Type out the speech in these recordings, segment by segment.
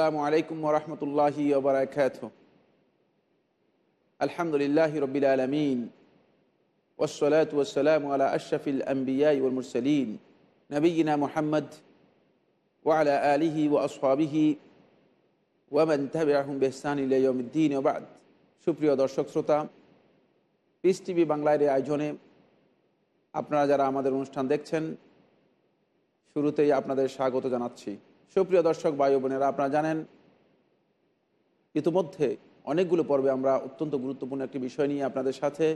আসসালামু আলাইকুম ওরহমতুল্লাহি ওবরাকাত আলহামদুলিল্লাহ রবিল আলমিন। ওসলাত ওসালাম আলা আশরফিল আম্বিয়া ওলমুরসলিন নবীনা মোহাম্মদ ওয়ালা আলিহি ও আসহাবিহি ওয়ামান তাবিআহুম বিহসান ইলা ইয়াউমিদ্দিন। ওয়া বাদ। সুপ্রিয় দর্শক শ্রোতা পিস টিভি বাংলার এই আয়োজনে আপনারা যারা আমাদের অনুষ্ঠান দেখছেন, শুরুতেই আপনাদের স্বাগত জানাচ্ছি। সুপ্রিয় দর্শক, ভাই বোনেরা, আপনারা জানেন, ইতিমধ্যে অনেকগুলো পর্বে আমরা অত্যন্ত গুরুত্বপূর্ণ একটি বিষয় নিয়ে আপনাদের সাথে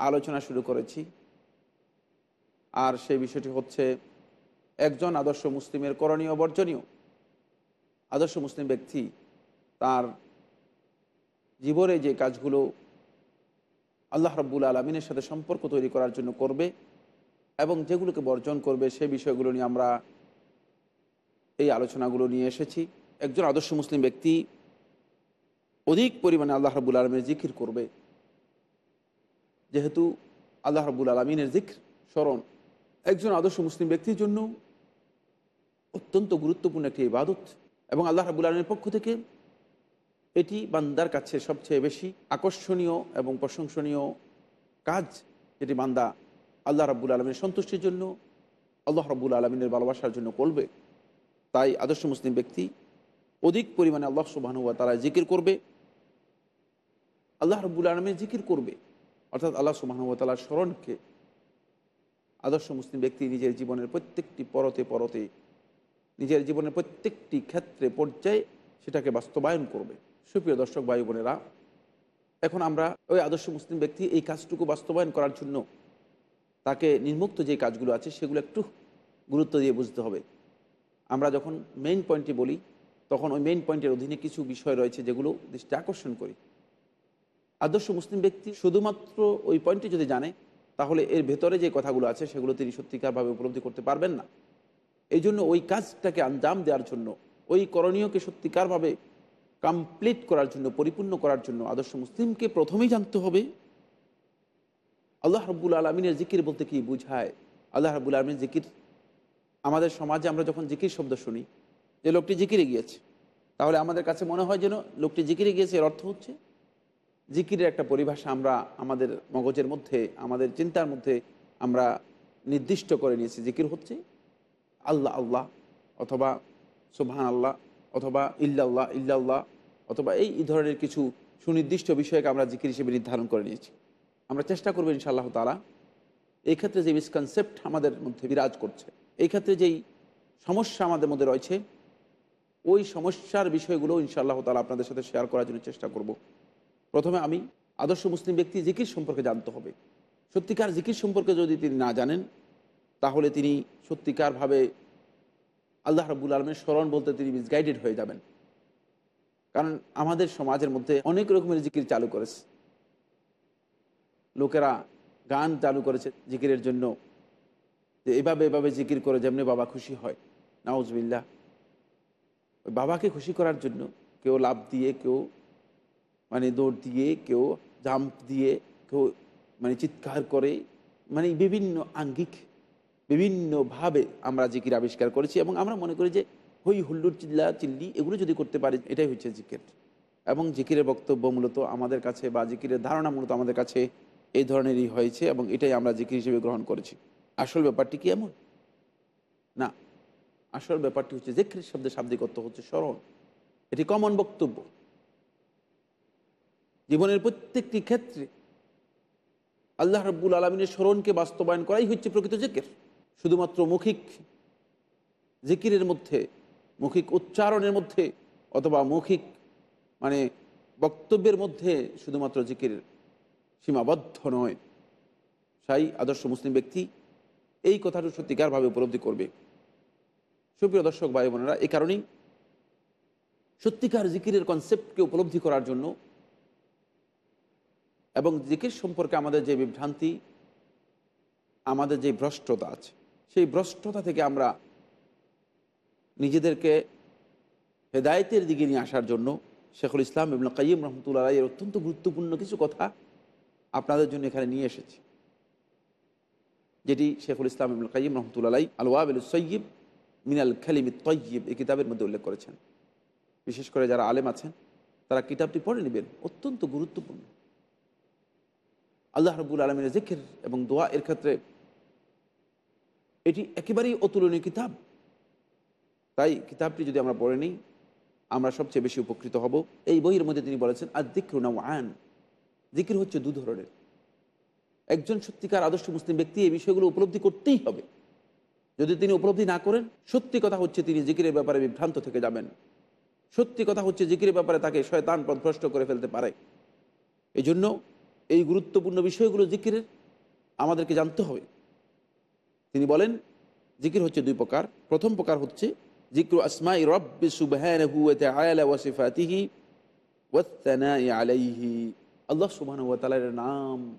আলোচনা শুরু করেছি। আর সেই বিষয়টি হচ্ছে, একজন আদর্শ মুসলিমের করণীয় বর্জনীয়। আদর্শ মুসলিম ব্যক্তি তার জীবনে যে কাজগুলো আল্লাহ রব্বুল আলমিনের সাথে সম্পর্ক তৈরি করার জন্য করবে এবং যেগুলোকে বর্জন করবে, সে বিষয়গুলো নিয়ে আমরা এই আলোচনাগুলো নিয়ে এসেছি। একজন আদর্শ মুসলিম ব্যক্তি অধিক পরিমাণে আল্লাহ রবুল আলমের জিকির করবে। যেহেতু আল্লাহ রবুল আলমিনের জিক্র স্মরণ। একজন আদর্শ মুসলিম ব্যক্তির জন্য অত্যন্ত গুরুত্বপূর্ণ একটি ইবাদত এবং আল্লাহ রাবুল আলমের পক্ষ থেকে এটি বান্দার কাছে সবচেয়ে বেশি আকর্ষণীয় এবং প্রশংসনীয় কাজ। যেটি বান্দা আল্লাহ রাবুল আলমের সন্তুষ্টির জন্য, আল্লাহ রাবুল আলমিনের ভালোবাসার জন্য করবে। তাই আদর্শ মুসলিম ব্যক্তি অধিক পরিমাণে আল্লাহ সুবাহানুয়া তারা জিকির করবে। আল্লাহ রব্বুল আলমের জিকির করবে। অর্থাৎ আল্লাহ সুবাহানুয়া তালার স্মরণকে আদর্শ মুসলিম ব্যক্তি নিজের জীবনের প্রত্যেকটি পরতে পরতে, নিজের জীবনের প্রত্যেকটি ক্ষেত্রে, পর্যায়ে সেটাকে বাস্তবায়ন করবে। সুপ্রিয় দর্শক, ভাই বোনেরা, এখন আমরা ওই আদর্শ মুসলিম ব্যক্তি এই কাজটুকু বাস্তবায়ন করার জন্য তাকে নির্মুক্ত যে কাজগুলো আছে সেগুলো একটু গুরুত্ব দিয়ে বুঝতে হবে। আমরা যখন মেইন পয়েন্টটি বলি, তখন ওই মেইন পয়েন্টের অধীনে কিছু বিষয় রয়েছে যেগুলো দৃষ্টি আকর্ষণ করি। আদর্শ মুসলিম ব্যক্তি শুধুমাত্র ওই পয়েন্টটি যদি জানে, তাহলে এর ভেতরে যে কথাগুলো আছে, সেগুলো তিনি সত্যিকারভাবে উপলব্ধি করতে পারবেন না। এই জন্য ওই কাজটাকে আঞ্জাম দেওয়ার জন্য, ওই করণীয়কে সত্যিকারভাবে কমপ্লিট করার জন্য, পরিপূর্ণ করার জন্য আদর্শ মুসলিমকে প্রথমেই জানতে হবে, আল্লাহ রব্বুল আলমিনের জিকির বলতে কি বুঝায়? আল্লাহ রব্বুল আলমিনের জিকির আমাদের সমাজে আমরা যখন জিকির শব্দ শুনি, যে লোকটি জিকিরে গিয়েছে, তাহলে আমাদের কাছে মনে হয় যেন লোকটি জিকিরে গিয়েছে, এর অর্থ হচ্ছে জিকিরের একটা পরিভাষা আমরা আমাদের মগজের মধ্যে, আমাদের চিন্তার মধ্যে আমরা নির্দিষ্ট করে নিয়েছি। জিকির হচ্ছে আল্লাহ আল্লাহ অথবা সুবহান আল্লাহ অথবা ইল্লাল্লাহ ইল্লাল্লাহ অথবা এই ধরনের কিছু সুনির্দিষ্ট বিষয়কে আমরা জিকির হিসেবে নির্ধারণ করে নিয়েছি। আমরা চেষ্টা করব ইনশাআল্লাহ তালা এই ক্ষেত্রে যে মিসকনসেপ্ট আমাদের মধ্যে বিরাজ করছে এই ক্ষেত্রে যেই সমস্যা আমাদের মধ্যে রয়েছে, ওই সমস্যার বিষয়গুলো ইনশাআল্লাহ তালা আপনাদের সাথে শেয়ার করার জন্য চেষ্টা করব। প্রথমে আমি আদর্শ মুসলিম ব্যক্তি জিকির সম্পর্কে জানতে হবে। সত্যিকার জিকির সম্পর্কে যদি তিনি না জানেন, তাহলে তিনি সত্যিকারভাবে আল্লাহ রাবুল আলমের স্মরণ বলতে তিনি মিসগাইডেড হয়ে যাবেন। কারণ আমাদের সমাজের মধ্যে অনেক রকমের জিকির চালু করেছে। লোকেরা গান চালু করেছে জিকিরের জন্য। যে এভাবে এভাবে জিকির করে যেমনি বাবা খুশি হয় নাউজবিল্লা বাবাকে খুশি করার জন্য কেউ লাভ দিয়ে, কেউ মানে দৌড় দিয়ে, কেউ জাম্প দিয়ে, কেউ মানে চিৎকার করে মানে বিভিন্ন আঙ্গিক বিভিন্নভাবে আমরা জিকির আবিষ্কার করেছি এবং আমরা মনে করি যে হই হুল্লুর চিল্লা চিল্লি এগুলো যদি করতে পারি, এটাই হচ্ছে জিকির। এবং জিকিরের বক্তব্য মূলত আমাদের কাছে বা জিকিরের ধারণা মূলত আমাদের কাছে এই ধরনেরই হয়েছে এবং এটাই আমরা জিকির হিসেবে গ্রহণ করেছি। আসল ব্যাপারটি কি এমন? না, আসল ব্যাপারটি হচ্ছে জিক্রির শব্দের শাব্দিক অর্থ হচ্ছে স্মরণ। এটি কমন বক্তব্য। জীবনের প্রত্যেকটি ক্ষেত্রে আল্লাহ রব্বুল আলমিনের স্মরণকে বাস্তবায়ন করাই হচ্ছে প্রকৃত জেকের। শুধুমাত্র মৌখিক জিকিরের মধ্যে, মৌখিক উচ্চারণের মধ্যে অথবা মৌখিক মানে বক্তব্যের মধ্যে শুধুমাত্র জিকির সীমাবদ্ধ নয়। সাই আদর্শ মুসলিম ব্যক্তি এই কথাটা সত্যিকারভাবে উপলব্ধি করবে। সুপ্রিয় দর্শক, ভাই বোনেরা এই কারণেই সত্যিকার জিকিরের কনসেপ্টকে উপলব্ধি করার জন্য এবং জিকির সম্পর্কে আমাদের যে বিভ্রান্তি, আমাদের যে ভ্রষ্টতা আছে, সেই ভ্রষ্টতা থেকে আমরা নিজেদেরকে হেদায়তের দিকে নিয়ে আসার জন্য শেখুল ইসলাম এবং কাইম রহমতুল্লাহ এর অত্যন্ত গুরুত্বপূর্ণ কিছু কথা আপনাদের জন্য এখানে নিয়ে এসেছি। যেটি শেখুল ইসলাম ইবুল কাইম রহমতুল্লাহ আলওয়াবিল সৈয়িব মিনাল খালিম তৈয়িব এই কিতাবের মধ্যে উল্লেখ করেছেন। বিশেষ করে যারা আলেম আছেন, তারা কিতাবটি পড়ে নেবেন, অত্যন্ত গুরুত্বপূর্ণ। আল্লাহ রবুল আলমিনের জেখের এবং দোয়া এর ক্ষেত্রে এটি একেবারেই অতুলনীয় কিতাব। তাই কিতাবটি যদি আমরা পড়ে নিই, আমরা সবচেয়ে বেশি উপকৃত হব। এই বইয়ের মধ্যে তিনি বলেছেন আর দিক্রুনা আন জিকির হচ্ছে দু ধরনের। একজন সত্যিকার আদর্শ মুসলিম ব্যক্তি এই বিষয়গুলো উপলব্ধি করতেই হবে। যদি তিনি উপলব্ধি না করেন, সত্যি কথা হচ্ছে তিনি জিকিরের ব্যাপারে বিভ্রান্ত থেকে যাবেন। সত্যি কথা হচ্ছে জিকিরের ব্যাপারে তাকে শয়তান পথভ্রষ্ট করে ফেলতে পারে। এই জন্য এই গুরুত্বপূর্ণ বিষয়গুলো জিকিরের আমাদেরকে জানতে হবে। তিনি বলেন, জিকির হচ্ছে দুই প্রকার। প্রথম প্রকার হচ্ছে, জিক্রু আসমাই রব্বি ওয়া আলাইহি। আল্লাহ তাআলার নাম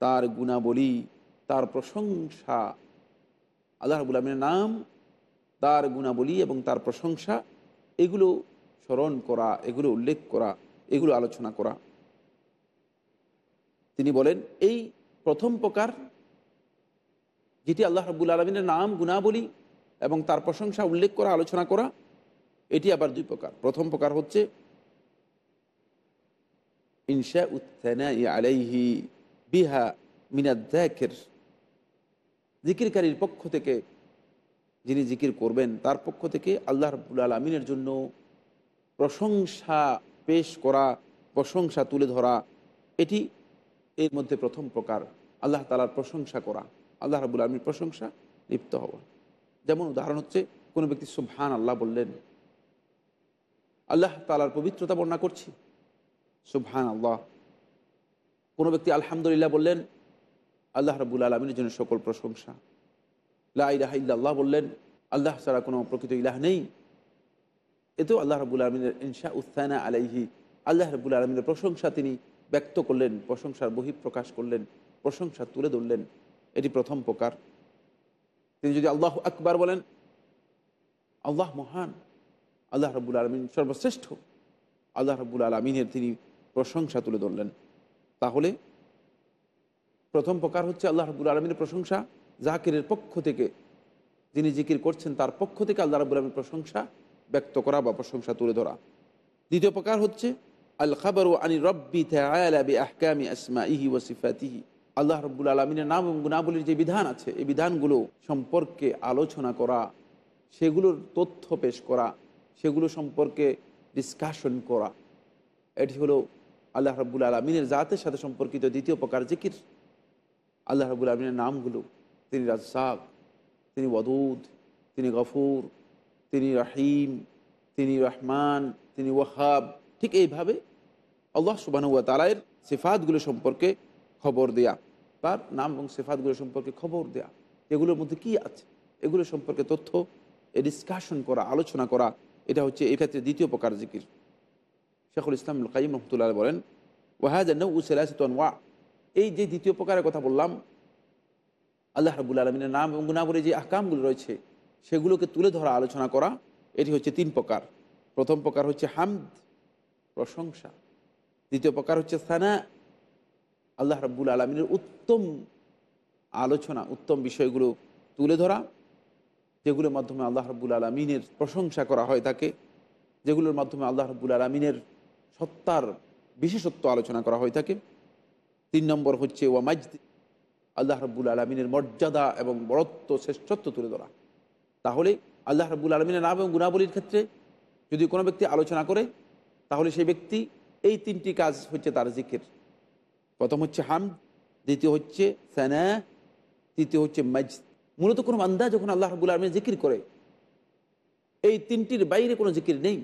তার গুণাবলী, তার প্রশংসা। আল্লাহ আলামিনের নাম, তার গুণাবলী এবং তার প্রশংসা, এগুলো স্মরণ করা, এগুলো উল্লেখ করা, এগুলো আলোচনা করা। তিনি বলেন, এই প্রথম প্রকার যেটি আল্লাহ রাবুল আলমিনের নাম, গুণাবলী এবং তার প্রশংসা উল্লেখ করা, আলোচনা করা, এটি আবার দুই প্রকার। প্রথম প্রকার হচ্ছে ইনশা উত্থানা আলাইহি বিহা মিনাদ্দাকের জিকিরকারীর পক্ষ থেকে যিনি জিকির করবেন, তার পক্ষ থেকে আল্লাহ রব্বুল আলমিনের জন্য প্রশংসা পেশ করা, প্রশংসা তুলে ধরা, এটি এর মধ্যে প্রথম প্রকার। আল্লাহ তালার প্রশংসা করা, আল্লাহ রাবুল আলমীর প্রশংসা লিপ্ত হওয়া। যেমন উদাহরণ হচ্ছে, কোনো ব্যক্তি সুবহান আল্লাহ বললেন, আল্লাহ তালার পবিত্রতা বর্ণনা করছি। সুবহান আল্লাহ কোনো ব্যক্তি আলহামদুলিল্লাহ বললেন, আল্লাহ রাবুল আলমিনের জন্য সকল প্রশংসা। লা ইলাহা ইল্লাল্লাহ বললেন, আল্লাহ ছাড়া কোনো প্রকৃত ইলাহ নেই। এতেও আল্লাহ রাবুল আলমিনের ইনশা উস্তানা আলাইহি, আল্লাহ রবুল আলমিনের প্রশংসা তিনি ব্যক্ত করলেন, প্রশংসার বহিঃপ্রকাশ করলেন, প্রশংসা তুলে ধরলেন। এটি প্রথম প্রকার। তিনি যদি আল্লাহ আকবার বলেন, আল্লাহ মহান, আল্লাহ রাবুল আলমিন সর্বশ্রেষ্ঠ। আল্লাহ রাবুল আলমিনের তিনি প্রশংসা তুলে ধরলেন। তাহলে প্রথম প্রকার হচ্ছে আল্লাহ রাবুল আলমিনের প্রশংসা, জাকিরের পক্ষ থেকে যিনি জিকির করছেন তার পক্ষ থেকে আল্লাহ রাবুল আলমীর প্রশংসা ব্যক্ত করা বা প্রশংসা তুলে ধরা। দ্বিতীয় প্রকার হচ্ছে, আল খাবর ও আনি রব্বি বি আহকামি আসমা ইহি ওসিফাতিহি আল্লাহ রব্বুল আলমিনের নাম এবং গুণাবলীর যে বিধান আছে, এই বিধানগুলো সম্পর্কে আলোচনা করা, সেগুলোর তথ্য পেশ করা, সেগুলো সম্পর্কে ডিসকাশন করা। এটি হলো আল্লাহ রব্বুল আলমিনের জাতের সাথে সম্পর্কিত দ্বিতীয় প্রকার জিকির। আল্লাহ রব্বুল আলমিনের নামগুলো, তিনি রাজ্জাক, তিনি ওয়াদুদ, তিনি গফুর, তিনি রাহিম, তিনি রহমান, তিনি ওয়াহাব। ঠিক এইভাবে আল্লাহ সুবাহুয়া তালায়ের সিফাতগুলো সম্পর্কে খবর দেয়া, তার নাম এবং সিফাতগুলো সম্পর্কে খবর দেয়া। এগুলোর মধ্যে কি আছে? এগুলো সম্পর্কে তথ্য, এ ডিসকাশন করা, আলোচনা করা, এটা হচ্ছে এই ক্ষেত্রে দ্বিতীয় প্রকার জিকির। শেখুল ইসলাম কাইম রহমতুল্লাহ বলেন ওয়াহাজ উসেলাসন ওয়া এই যে দ্বিতীয় প্রকারের কথা বললাম, আল্লাহ রাবুল আলমিনের নাম এবং গুণাবলী যে আহকামগুলো রয়েছে, সেগুলোকে তুলে ধরা, আলোচনা করা, এটি হচ্ছে তিন প্রকার। প্রথম প্রকার হচ্ছে হামদ, প্রশংসা। দ্বিতীয় প্রকার হচ্ছে সানা। আল্লাহ রাব্বুল আলমিনের উত্তম আলোচনা, উত্তম বিষয়গুলো তুলে ধরা, যেগুলোর মাধ্যমে আল্লাহ রাব্বুল আলমিনের প্রশংসা করা হয় তাকে, যেগুলোর মাধ্যমে আল্লাহ রাব্বুল আলমিনের সত্তার বিশেষত্ব আলোচনা করা হয়ে থাকে। তিন নম্বর হচ্ছে ওয়ামাজদ আল্লাহ রাব্বুল আলমিনের মর্যাদা এবং বরত্ব, শ্রেষ্ঠত্ব তুলে ধরা। তাহলে আল্লাহ রাব্বুল আলমিনের নাম এবং গুণাবলীর ক্ষেত্রে যদি কোনো ব্যক্তি আলোচনা করে, তাহলে সেই ব্যক্তি এই তিনটি কাজ হচ্ছে তার জিকির। প্রথম হচ্ছে হাম দ্বিতীয় হচ্ছে সানা, তৃতীয় হচ্ছে মাজ মূলত কোনো বান্দা যখন আল্লাহ রাবুল আলমের জিকির করে, এই তিনটির বাইরে কোনো জিকির নেই।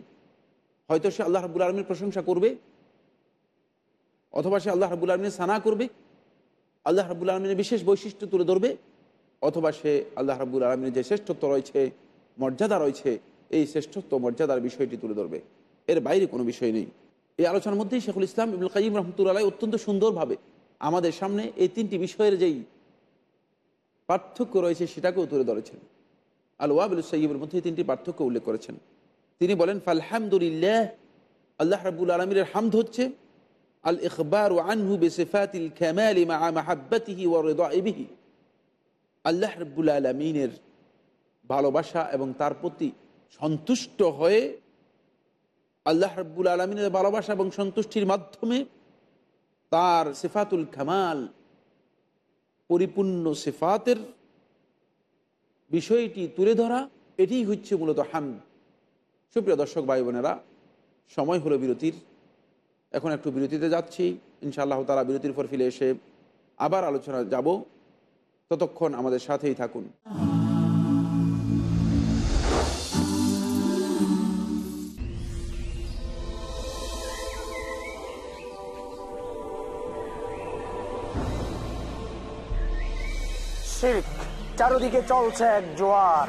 হয়তো সে আল্লাহ রাবুল আলমীর প্রশংসা করবে, অথবা সে আল্লাহ রাবুল আলমীর সানা করবে, আল্লাহ রাবুল আলমিনের বিশেষ বৈশিষ্ট্য তুলে ধরবে, অথবা সে আল্লাহ রাবুল আলমিনের যে শ্রেষ্ঠত্ব রয়েছে, মর্যাদা রয়েছে, এই শ্রেষ্ঠত্ব, মর্যাদার বিষয়টি তুলে ধরবে। এর বাইরে কোনো বিষয় নেই। এই আলোচনার মধ্যেই শেখুল ইসলাম ইবুল কাইম রহমতুল্লাহ অত্যন্ত সুন্দরভাবে আমাদের সামনে এই তিনটি বিষয়ের যেই পার্থক্য রয়েছে, সেটাকেও তুলে ধরেছেন। আল ওয়াবুল সৈয়বের মধ্যে এই তিনটি পার্থক্য উল্লেখ করেছেন। তিনি বলেন, ফালহামদুলিল্লাহ, আল্লাহ রাবুল আলমীর হামদ হচ্ছে আল ইকবার ও আনহু বেসেফাতিল খ্যামালি মা মাহাব্বাতিহি ও রেদাইবিহি আল্লাহ রব্বুল আলমিনের ভালোবাসা এবং তার প্রতি সন্তুষ্ট হয়ে আল্লাহ রব্বুল আলমিনের ভালোবাসা এবং সন্তুষ্টির মাধ্যমে তার সিফাতুল কামাল, পরিপূর্ণ সিফাতের বিষয়টি তুলে ধরা, এটিই হচ্ছে মূলত হাম সুপ্রিয় দর্শক ভাই বোনেরা, সময় হলো বিরতির। এখন একটু বিরতিতে যাচ্ছি। ইনশাআল্লাহ তারা বিরতির পর ফিরে এসে আবার আলোচনা যাব। ততক্ষণ আমাদের সাথেই থাকুন। চারদিকে চলছে এক জোয়ার।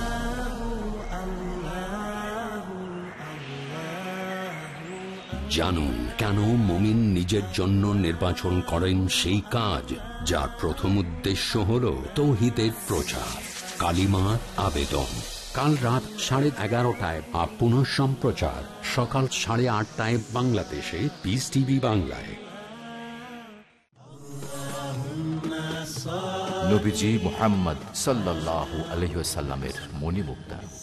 জানুন কেন মমিন নিজের জন্য নির্বাচন করেন সেই কাজ, যার প্রথম উদ্দেশ্য হল তৌহিদের প্রচার। কালিমার আবেদন। কাল রাত সাড়ে এগারোটায় বা পুনঃ সম্প্রচার। সকাল সাড়ে আটটায় বাংলাদেশে পিস টিভি বাংলায়। নবীজি মোহাম্মদ সাল্লাহ আলহিসাল্লামের মণিমুক্তা।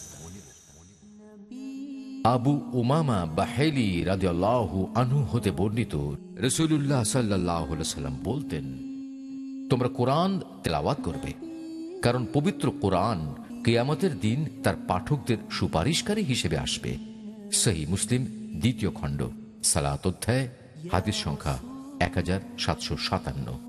আবু উমামা বাহেলি রাজিয়াল্লাহু আনহু হতে বর্ণিত রসুল্লাহ সাল্লাহ সাল্লাম বলতেন, তোমরা কোরআন তেলাওয়াত করবে, কারণ পবিত্র কোরআন কেয়ামতের দিন তার পাঠকদের সুপারিশকারী হিসেবে আসবে। সহি মুসলিম, দ্বিতীয় খণ্ড, সালাত অধ্যায়, হাদিস সংখ্যা এক হাজার সাতশো সাতান্ন।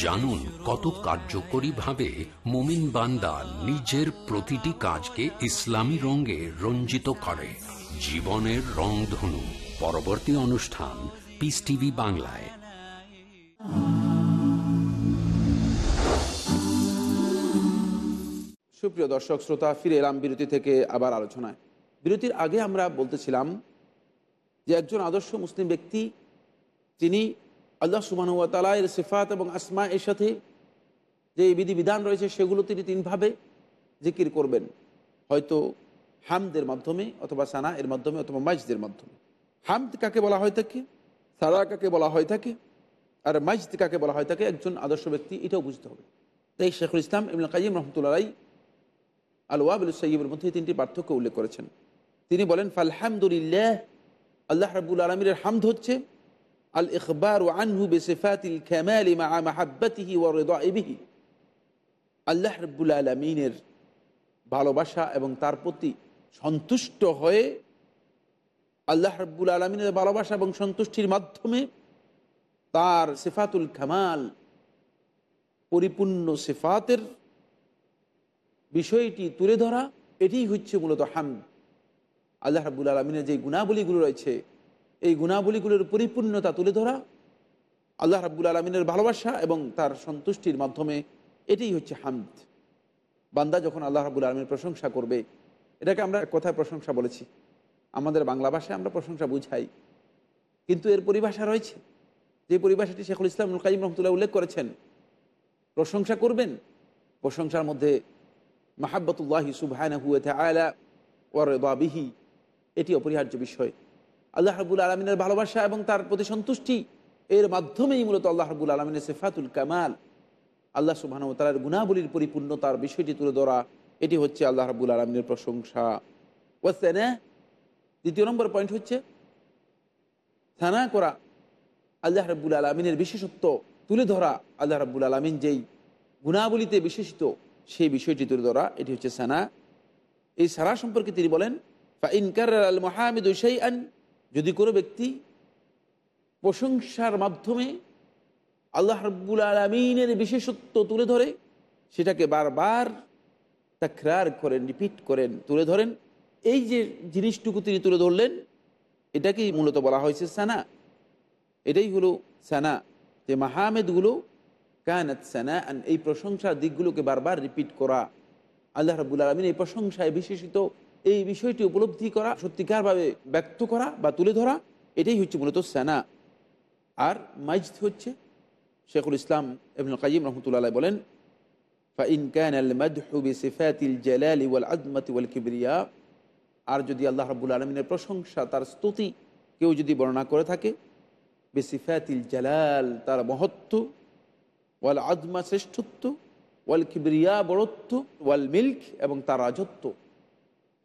জানুন কত কার্যকরী ভাবে মোমিন বান্দা নিজের প্রতিটি কাজকে ইসলামী রঙে রঞ্জিত করে। জীবনের রংধনু। পরবর্তী অনুষ্ঠান পিস টিভি বাংলায়। সুপ্রিয় দর্শক শ্রোতা ফিরে এলাম বিরতি থেকে আবার আলোচনায়। বিরতির আগে আমরা বলতেছিলাম যে একজন আদর্শ মুসলিম ব্যক্তি, তিনি আল্লাহ সুবানুয়াতালায়ের সিফাত এবং আসমা এর সাথে যে বিধিবিধান রয়েছে, সেগুলো তিনি তিনভাবে জিকির করবেন। হয়তো হামদের মাধ্যমে অথবা সানা এর মাধ্যমে অথবা মাইজদের মাধ্যমে। হামদ কাকে বলা হয় থাকে সারা কাকে বলা হয় থাকে আর মাইজদ কাকে বলা হয় থাকে একজন আদর্শ ব্যক্তি, এটাও বুঝতে হবে। তাই শেখুল ইসলাম ইবুল কাজিম রহমতুল্লাহ আল ওয়াবুল সৈয়বের মধ্যে তিনটি পার্থক্য উল্লেখ করেছেন। তিনি বলেন, ফালহামদুলিল্লাহ আল্লাহ রাবুল আলমীর হামদ হচ্ছে আল ইকবার ও আনহু বেসিফাতিল খেমালি মা মাহাব্বাতিহি ও রেদাইবিহি আল্লাহ রব্বুল আলমিনের ভালোবাসা এবং তার প্রতি সন্তুষ্ট হয়ে আল্লাহ রব্বুল আলমিনের ভালোবাসা এবং সন্তুষ্টির মাধ্যমে তার সেফাতুল কামাল, পরিপূর্ণ সেফাতের বিষয়টি তুলে ধরা, এটিই হচ্ছে মূলত হাম আল্লাহ রাবুল আলমিনের যে গুণাবলীগুলো রয়েছে, এই গুণাবলীগুলোর পরিপূর্ণতা তুলে ধরা আল্লাহ রাবুল আলমিনের ভালোবাসা এবং তার সন্তুষ্টির মাধ্যমে এটাই হচ্ছে হামদ। বান্দা যখন আল্লাহ রাবুল আলমীর প্রশংসা করবে, এটাকে আমরা কথায় প্রশংসা বলেছি? আমাদের বাংলা ভাষায় আমরা প্রশংসা বুঝাই। কিন্তু এর পরিভাষা রয়েছে। যে পরিভাষাটি শেখুল ইসলাম কাজিম রহমতুল্লাহ উল্লেখ করেছেন, প্রশংসা করবেন, প্রশংসার মধ্যে মাহাব্বতুল্লাহি সুবহান হুয়ে আয়লা ওয়ারবিহি এটি অপরিহার্য বিষয়। আল্লাহ রাবুল আলমিনের ভালোবাসা এবং তার প্রতি সন্তুষ্টি এর মাধ্যমেই মূলত আল্লাহ রাবুল আলমিনের সেফাতুল কামাল। আল্লাহ সুবাহান তালার গুণাবলীর পরিপূর্ণতার বিষয়টি তুলে ধরা, এটি হচ্ছে আল্লাহ রাবুল আলমিনের প্রশংসা। ওয়াস্তেনা দ্বিতীয় নম্বর পয়েন্ট হচ্ছে থানা করা আল্লাহ রাবুল আলমিনের বিশেষত্ব তুলে ধরা আল্লাহ রাবুল আলমিন যেই গুণাবলীতে বিশেষিত, সেই বিষয়টি তুলে ধরা, এটি হচ্ছে সানা। এই সারা সম্পর্কে তিনি বলেন ইনকার আল মহামিদ আন যদি কোনো ব্যক্তি প্রশংসার মাধ্যমে আল্লাহ রব্বুল আলমিনের বিশেষত্ব তুলে ধরে, সেটাকে বারবার তাকরার করেন, রিপিট করেন, তুলে ধরেন, এই যে জিনিসটুকু তিনি তুলে ধরলেন, এটাকেই মূলত বলা হয়েছে সানা। এটাই হলো সানা, যে মাহামেদগুলো কানাত সানা এই প্রশংসার দিকগুলোকে বারবার রিপিট করা। আল্লাহ রাবুল আলমিন এই প্রশংসায় বিশেষিত এই বিষয়টি উপলব্ধি করা, সত্যিকারভাবে ব্যক্ত করা বা তুলে ধরা, এটাই হচ্ছে মূলত সেনা। আর মাইজদ হচ্ছে শেখুল ইসলাম এবনুল কাজিম রহমতুল্লাহ বলেন আর যদি আল্লাহ রাবুল আলমিনের প্রশংসা, তার স্তুতি কেউ যদি বর্ণনা করে থাকে, বেসিফাতিল জালাল, তার মহত্ব ওয়াল আজমা শ্রেষ্ঠত্ব, ওয়াল কিবরিয়া বড়ত্ব, ওয়াল মিল্ক এবং তার রাজত্ব।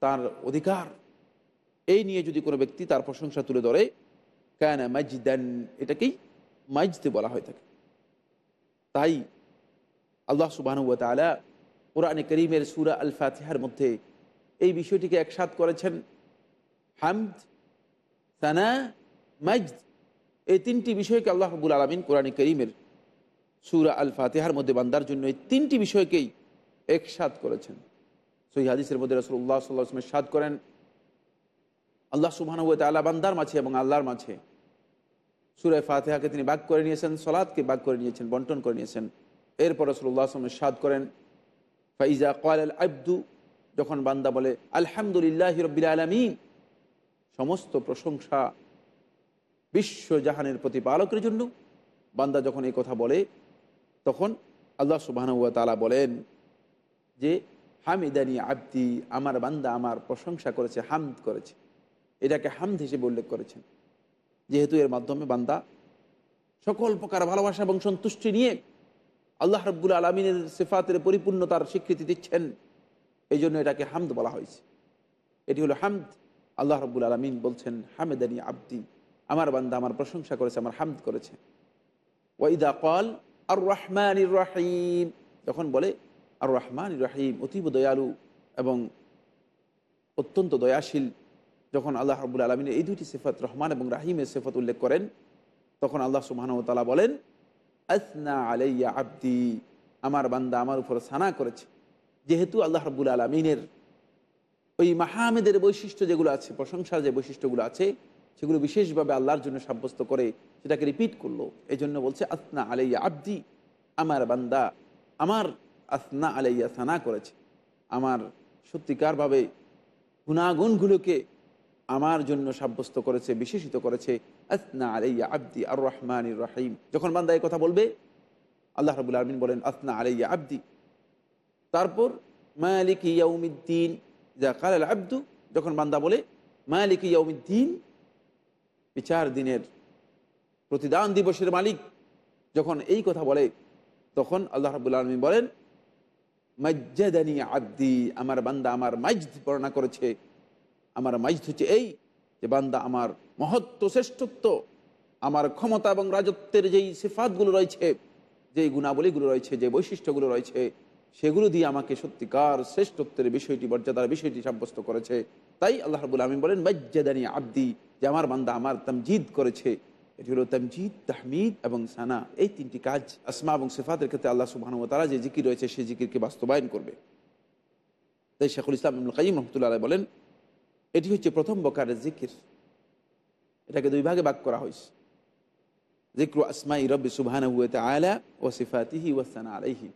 তার অধিকার। এই নিয়ে যদি কোনো ব্যক্তি তার প্রশংসা তুলে ধরে, কেন মাইজদান এটাকেই মাইজতে বলা হয়ে থাকে। তাই আল্লাহ সুবাহ তালা কোরআনে করিমের সুরা আল ফাতিহার মধ্যে এই বিষয়টিকে একসাথ করেছেন। হামদ, সানা মাইজ এই তিনটি বিষয়কে আল্লাহ রবুল আলমিন কোরআনে করিমের সুরা আল ফাতেহার মধ্যে বান্দার জন্য এই তিনটি বিষয়কেই একসাথ করেছেন। সই হাদিসের মধ্যে রসুল্লাহ সাল্লাহামের সাদ করেন, আল্লাহ সুবাহ আল্লাহ বান্দার মাঝে এবং আল্লাহর মাঝে। সুরায় ফাতেহাকে তিনি বাক করে নিয়েছেন সলাদকে বাক করে নিয়েছেন, বন্টন করে নিয়েছেন। এরপর রসুল্লাহ আসলামের সাদ করেন, ফাইজা কয়াল আল আব্দু, যখন বান্দা বলে, আলহামদুলিল্লাহ রবিল আলমিন। সমস্ত প্রশংসা বিশ্ব জাহানের প্রতিপালকের জন্য। বান্দা যখন এই কথা বলে, তখন আল্লাহ সুবাহানুয়া তালা বলেন যে হামিদানি আব্দি, আমার বান্দা আমার প্রশংসা করেছে, হামদ করেছে। এটাকে হামদ হিসেবে উল্লেখ করেছেন। যেহেতু এর মাধ্যমে বান্দা সকল প্রকার ভালোবাসা এবং সন্তুষ্টি নিয়ে আল্লাহ রব্বুল আলমিনের সিফাতের পরিপূর্ণতার স্বীকৃতি দিচ্ছেন এই জন্য এটাকে হামদ বলা হয়েছে। এটি হলো হামদ। আল্লাহ রব্বুল আলমিন বলছেন, হামেদানি আব্দি, আমার বান্দা আমার প্রশংসা করেছে, আমার হামদ করেছে। ওয়াইদা কল আর রহমান রাহিম। যখন বলে আর রহমান রাহিম, অতীব দয়ালু এবং অত্যন্ত দয়াশীল। যখন আল্লাহ রবুল আলমিনের এই দুটি সেফত, রহমান এবং রাহিমের সেফত উল্লেখ করেন, তখন আল্লাহ সুবাহানতালা বলেন, আসনা আলাইয়া আব্দি আমার বান্দা আমার উপর সানা করেছে। যেহেতু আল্লাহ রবুল আলমিনের ওই মাহামেদের বৈশিষ্ট্য যেগুলো আছে, প্রশংসার যে বৈশিষ্ট্যগুলো আছে, সেগুলো বিশেষভাবে আল্লাহর জন্য সাব্যস্ত করে সেটাকে রিপিট করল। এই জন্য বলছে, আসনা আলাইয়া আব্দি আমার বান্দা, আমার আসনা আলাইয়া সানা করেছে। আমার সত্যিকারভাবে গুণাগুণগুলোকে আমার জন্য সাব্যস্ত করেছে, বিশেষিত করেছে। আসনা আলাইয়া আব্দি আর রহমান রাহিম। যখন বান্দা এই কথা বলবে, আল্লাহ রবুল আলমিন বলেন, আসনা আলাইয়া আব্দি। তারপর, মালিক ইয়াউমিদ্দিন, যা কাল আব্দু, যখন বান্দা বলে, মালিক ইয়াউমিদ্দিন, বিচার দিনের প্রতিদান দিবসের মালিক, যখন এই কথা বলে, তখন আল্লাহ রাবুল আলমী বলেন মজ্জাদানি আব্দি, আমার বান্দা আমার মাইজদ বর্ণনা করেছে। আমার মাইজদ হচ্ছে এই যে বান্দা আমার মহত্ব, শ্রেষ্ঠত্ব, আমার ক্ষমতা এবং রাজত্বের যেই সিফাতগুলো রয়েছে, যেই গুণাবলীগুলো রয়েছে, যে বৈশিষ্ট্যগুলো রয়েছে, সেগুলো দিয়ে আমাকে সত্যিকার শ্রেষ্ঠত্বের বিষয়টি, মর্যাদার বিষয়টি সাব্যস্ত করেছে। তাই আল্লাহ রাবুল আলমী বলেন, মজ্জাদানি আব্দি, যে আমার বান্দা আমার তামজিদ করেছে এটি হলো তামজিদ, তাহমিদ এবং সানা। এই তিনটি কাজ আসমা এবং সিফাতের ক্ষেত্রে আল্লাহ সুবাহানু তারা যে জিকির রয়েছে, সেই জিকিরকে বাস্তবায়ন করবে। তাই শেখুল ইসলাম ইবনুল কাইম রহমতুল্লাহ বলেন, এটি হচ্ছে প্রথম বকারের জিকির। এটাকে দুই ভাগে ভাগ করা হয়েছে। জিক্রু আসমাই রব্বি সুবহান আলা ও সিফাতিহি ওয়াসানা আলাইহি।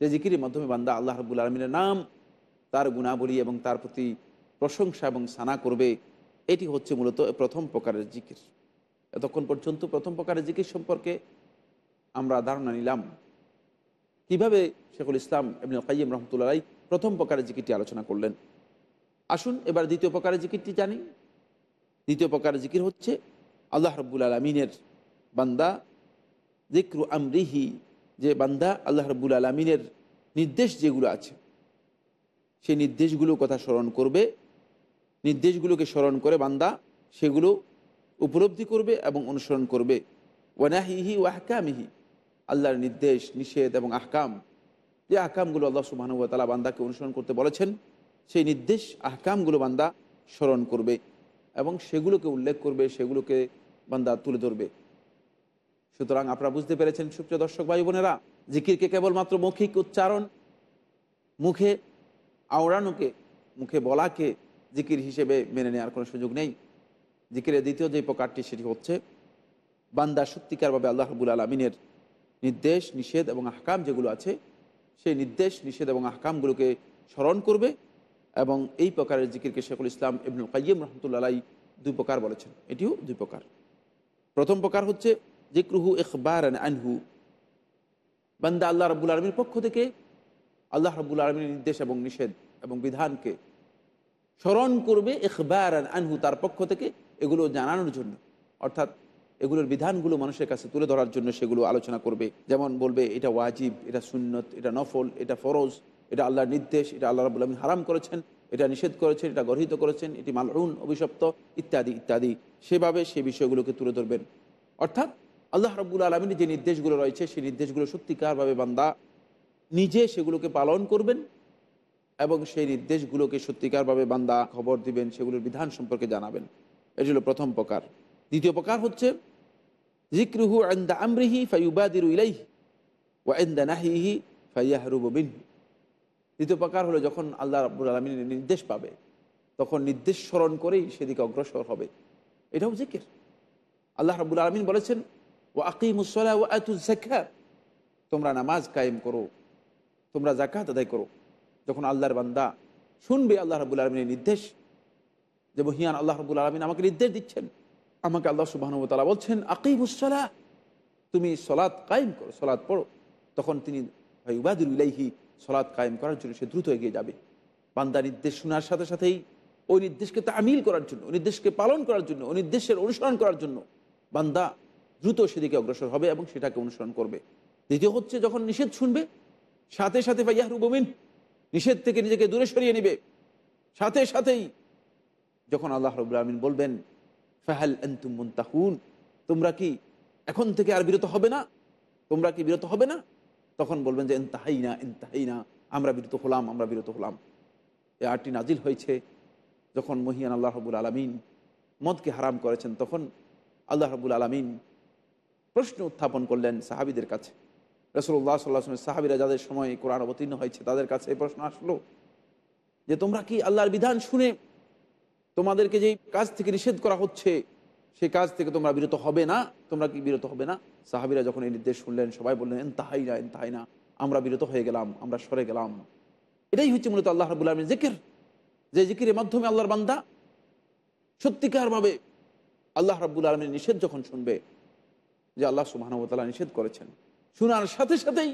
যে জিকিরের মাধ্যমে বান্দা আল্লাহ রবুল আলমিনের নাম, তার গুণাবলী এবং তার প্রতি প্রশংসা এবং সানা করবে, এটি হচ্ছে মূলত প্রথম প্রকারের জিকির। এতক্ষণ পর্যন্ত প্রথম প্রকারের জিকির সম্পর্কে আমরা ধারণা নিলাম। কীভাবে শেখুল ইসলাম এমনি কাইম রহমতুল্লাহ প্রথম প্রকারের জিকিরটি আলোচনা করলেন? আসুন, এবার দ্বিতীয় প্রকারের জিকিরটি জানি। দ্বিতীয় প্রকারের জিকির হচ্ছে, আল্লাহ রব্বুল আলমিনের বান্দা জিক্রু আমরিহি, যে বান্দা আল্লাহ রব্বুল আলমিনের নির্দেশ যেগুলো আছে, সেই নির্দেশগুলো কথা স্মরণ করবে। নির্দেশগুলোকে স্মরণ করে বান্দা সেগুলো উপলব্ধি করবে এবং অনুসরণ করবে। ওয়ানাহিহি ও আহকামিহি, আল্লাহর নির্দেশ, নিষেধ এবং আহকাম। যে আহকামগুলো আল্লাহ সুবাহানুবতালা বান্দাকে অনুসরণ করতে বলেছেন, সেই নির্দেশ, আহকামগুলো বান্দা স্মরণ করবে এবং সেগুলোকে উল্লেখ করবে, সেগুলোকে বান্দা তুলে ধরবে। সুতরাং আপনারা বুঝতে পেরেছেন, সুপ্রিয় দর্শক ভাই বোনেরা, জিকিরকে কেবলমাত্র মৌখিক উচ্চারণ, মুখে আওড়ানোকে, মুখে বলাকে জিকির হিসেবে মেনে নেওয়ার কোনো সুযোগ নেই। জিকিরের দ্বিতীয় যে প্রকারটি সেটি হচ্ছে, বান্দা সত্যিকারভাবে আল্লাহ রবুল আলমিনের নির্দেশ, নিষেধ এবং আহকাম যেগুলো আছে, সেই নির্দেশ, নিষেধ এবং আহকামগুলোকে স্মরণ করবে এবং এই প্রকারের জিকিরকে শেখুল ইসলাম ইবনুল কাইম রহমতুল্লাহ দুই প্রকার বলেছেন। এটিও দুই প্রকার। প্রথম প্রকার হচ্ছে জিক্রুহু ইকবার আনহু। বান্দা আল্লাহ রবুল আলমীর পক্ষ থেকে আল্লাহ রবুল আলমীর নির্দেশ এবং নিষেধ এবং বিধানকে স্মরণ করবে ইকবার আনহু তার পক্ষ থেকে এগুলো জানানোর জন্য। অর্থাৎ এগুলোর বিধানগুলো মানুষের কাছে তুলে ধরার জন্য সেগুলো আলোচনা করবে। যেমন বলবে, এটা ওয়াজিব, এটা সুন্নত, এটা নফল, এটা ফরজ, এটা আল্লাহর নির্দেশ, এটা আল্লাহ রাবুল আলমিন হারাম করেছেন, এটা নিষেধ করেছেন, এটা গর্হিত করেছেন, এটি মালরুন অভিশপ্ত, ইত্যাদি ইত্যাদি। সেভাবে সে বিষয়গুলোকে তুলে ধরবেন। অর্থাৎ আল্লাহ রব্বুল আলমিনের যে নির্দেশগুলো রয়েছে, সেই নির্দেশগুলো সত্যিকারভাবে বান্দা নিজে সেগুলোকে পালন করবেন এবং সেই নির্দেশগুলোকে সত্যিকারভাবে বান্দা খবর দিবেন, সেগুলোর বিধান সম্পর্কে জানাবেন। এটি হলো প্রথম প্রকার। দ্বিতীয় প্রকার হচ্ছে জিক্রুহু আন্দা আমরিহি ফাইবাদির ইলাইহ ও আন্দা নাহিহি ফাইয়াহরুবিন দ্বিতীয় প্রকার হলো যখন আল্লাহ রাব্বুল আলমিনের নির্দেশ পাবে, তখন নির্দেশ স্মরণ করেই সেদিকে অগ্রসর হবে। এটাও জিকির। আল্লাহ রাবুল আলমিন বলেছেন ও আকিমুসলা ও আতুজাকা তোমরা নামাজ কায়েম করো, তোমরা জাকাত আদায় করো। যখন আল্লাহর বান্দা শুনবে আল্লাহ রাবুল আলমিনের নির্দেশ, যে বহিয়ান আল্লাহ রবুল আলমিন আমাকে নির্দেশ দিচ্ছেন, আমাকে আল্লাহ সুবাহানুতালা বলছেন আকিমুসলা তুমি সলাৎ কায়েম করো সলাৎ পড়ো। তখন তিনি ভাই উবাদুল ইলাইহি সলাৎ কায়েম করার জন্য সে দ্রুত এগিয়ে যাবে। বান্দা নির্দেশ শোনার সাথে সাথেই ওই নির্দেশকে তামিল করার জন্য, ওই নির্দেশকে পালন করার জন্য, ওই নির্দেশের অনুসরণ করার জন্য বান্দা দ্রুত সেদিকে অগ্রসর হবে এবং সেটাকে অনুসরণ করবে। দ্বিতীয় হচ্ছে যখন নিষেধ শুনবে, সাথে সাথে ভাইয়াহরু ফাইয়াহরুবমিন নিষেধ থেকে নিজেকে দূরে সরিয়ে নেবে। সাথে সাথেই যখন আল্লাহ রবুল আলমিন বলবেন, ফাহাল এন্তুম মুন্তাহুন তোমরা কি এখন থেকে আর বিরত হবে না? তোমরা কি বিরত হবে না? তখন বলবেন যে এনতাহাই না এনতাহাই না আমরা বিরত হলাম, আমরা বিরত হলাম। এই আটটি নাজিল হয়েছে যখন মহিয়ান আল্লাহ রবুল আলমিন মদকে হারাম করেছেন, তখন আল্লাহ রবুল আলমিন প্রশ্ন উত্থাপন করলেন সাহাবিদের কাছে। রসুল্লাহ সাল্লাহ সাহাবিরা যাদের সময় কোরআন অবতীর্ণ হয়েছে, তাদের কাছে এই প্রশ্ন আসলো যে, তোমরা কি আল্লাহর বিধান শুনে তোমাদেরকে যেই কাজ থেকে নিষেধ করা হচ্ছে সেই কাজ থেকে তোমরা বিরত হবে না? তোমরা কি বিরত হবে না? সাহাবিরা যখন এই নির্দেশ শুনলেন, সবাই বললেন এন তাহাই না এন তাহাই না, আমরা বিরত হয়ে গেলাম, আমরা সরে গেলাম। এটাই হচ্ছে মূলত আল্লাহ রাবুল আলমীর জিকির। যে জিকিরের মাধ্যমে আল্লাহর বান্দা সত্যিকারভাবে আল্লাহ রাব্বুল আলমীর নিষেধ যখন শুনবে, যে আল্লাহ সুবাহানুতালা নিষেধ করেছেন শোনার সাথে সাথেই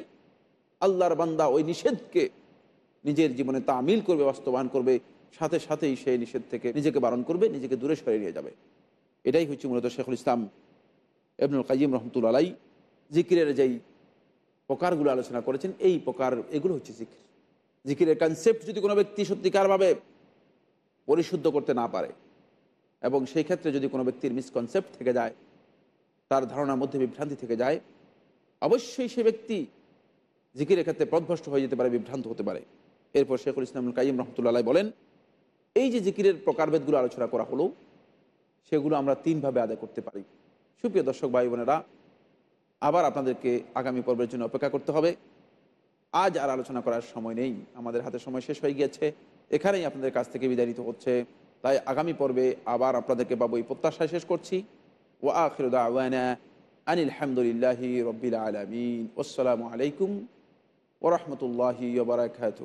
আল্লাহর বান্দা ওই নিষেধকে নিজের জীবনে তামিল করবে, বাস্তবায়ন করবে, সাথে সাথেই সেই নিষেধ থেকে নিজেকে বারণ করবে, নিজেকে দূরে সরিয়ে নিয়ে যাবে। এটাই হচ্ছে মূলত শেখুল ইসলাম এবনুল কাজিম রহমতুল আলাই জিকিরের যেই প্রকারগুলো আলোচনা করেছেন, এই প্রকার, এগুলো হচ্ছে জিকির। জিকিরের কনসেপ্ট যদি কোনো ব্যক্তি সত্যিকারভাবে পরিশুদ্ধ করতে না পারে এবং সেই ক্ষেত্রে যদি কোনো ব্যক্তির মিসকনসেপ্ট থেকে যায়, তার ধারণার মধ্যে বিভ্রান্তি থেকে যায় অবশ্যই সে ব্যক্তি জিকিরের ক্ষেত্রে পথভ্রষ্ট হয়ে যেতে পারে, বিভ্রান্ত হতে পারে। এরপর শেখুল ইসলাম কাইম রহমতুল্লাহ বলেন, এই যে জিকিরের প্রকারভেদগুলো আলোচনা করা হলো, সেগুলো আমরা তিনভাবে আদায় করতে পারি। সুপ্রিয় দর্শক ভাই বোনেরা, আবার আপনাদেরকে আগামী পর্বের জন্য অপেক্ষা করতে হবে। আজ আর আলোচনা করার সময় নেই, আমাদের হাতে সময় শেষ হয়ে গিয়েছে, এখানেই আপনাদের কাছ থেকে বিদায় নিতে হচ্ছে। তাই আগামী পর্বে আবার আপনাদেরকে পাবো এই প্রত্যাশায় শেষ করছি। ও আখিরুদা আওয়ানা আনিল হামদুলিল্লাহি রব্বিল আলমিন আসসালামু আলাইকুম ওরহমতুল্লাহি বারাকাতু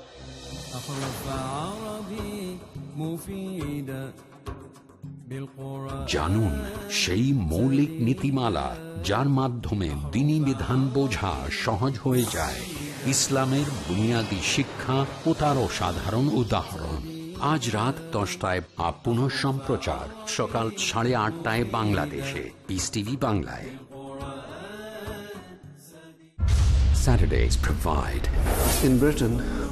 জানুন সেই মৌলিক নীতিমালা যার মাধ্যমে দিনী বিধান বোঝা সহজ হয়ে যায়। ইসলামের বুনিয়াদী শিক্ষা ও তারও সাধারণ উদাহরণ। আজ রাত দশটায় আপ সম্প্রচার সকাল সাড়ে আটটায় বাংলাদেশে। পিস টিভি বাংলায়। Saturdays provide. In Britain,